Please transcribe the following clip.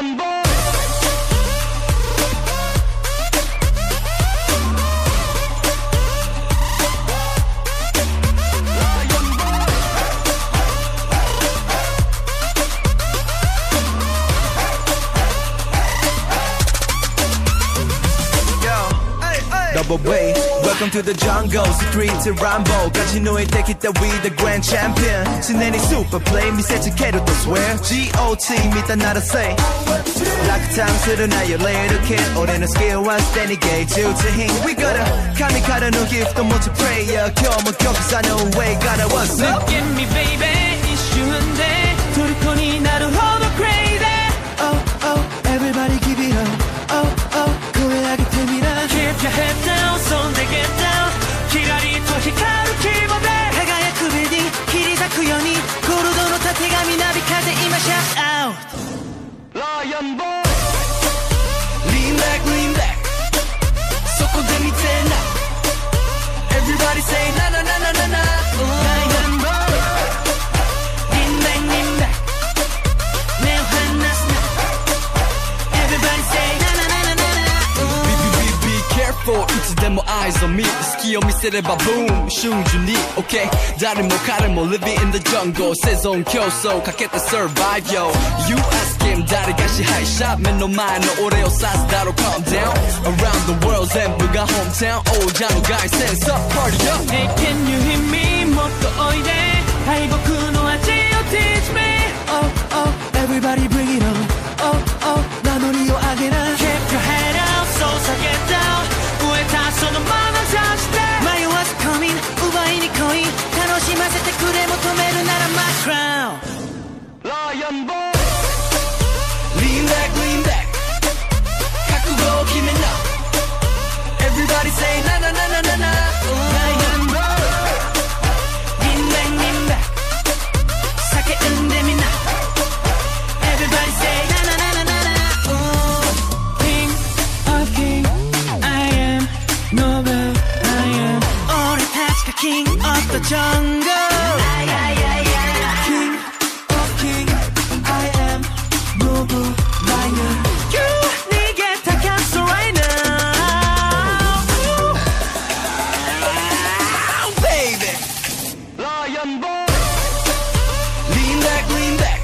Lion way. Welcome to the jungle, street to Rambo. 가시노에 take it that we the grand champion. 신내리 super play, 미세지 to swear. G.O.T. 믿다 나라 say. 낙탕스러운 나열래 이렇게 올해는 skill와 to him? We gotta, 감히 no gift, don't want to pray. 겨우 먹여, cause I know way, gotta what's up. Look at me, baby. Rambo! be careful いつでも eyes on me 隙を見せれば boom 瞬時に OK 誰も彼も living in the jungle 生存競争かけて survive yo You ask him 誰が支配者目の前の俺を指すだろ calm down Around the world 全部が hometown 王者の凱旋 Sup party up Hey can you hear me もっと Lean back, lean back. 가꾸고 힘을 Everybody say na na na na na Lean back, lean back. Everybody say na na na na na na. King of king I am Nobel I am. King of the jungle. Yeah yeah yeah. Lean back, lean back.